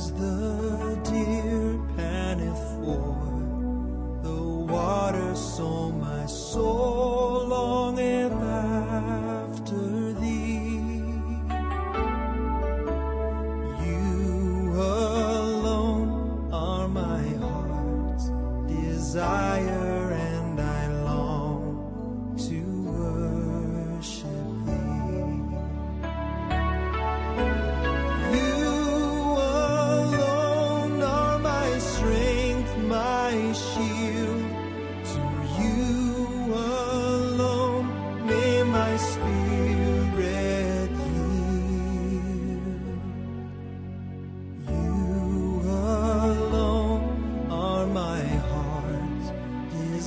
As the deer panteth for the water, so my soul longeth after thee. You alone are my heart's desire,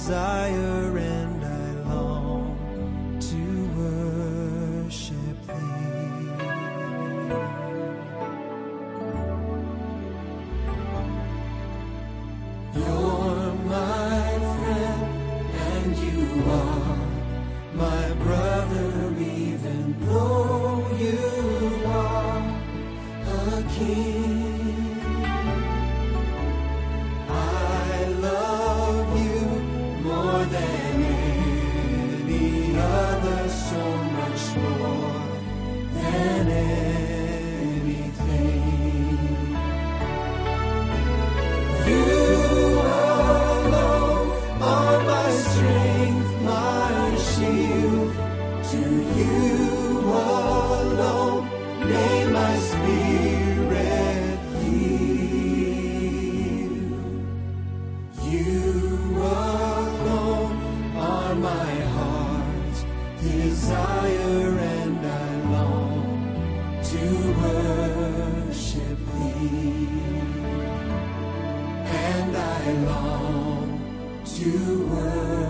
desire, strength, my shield. To you alone may my spirit yield. You alone are my heart's desire, and I long to worship thee and I long to worship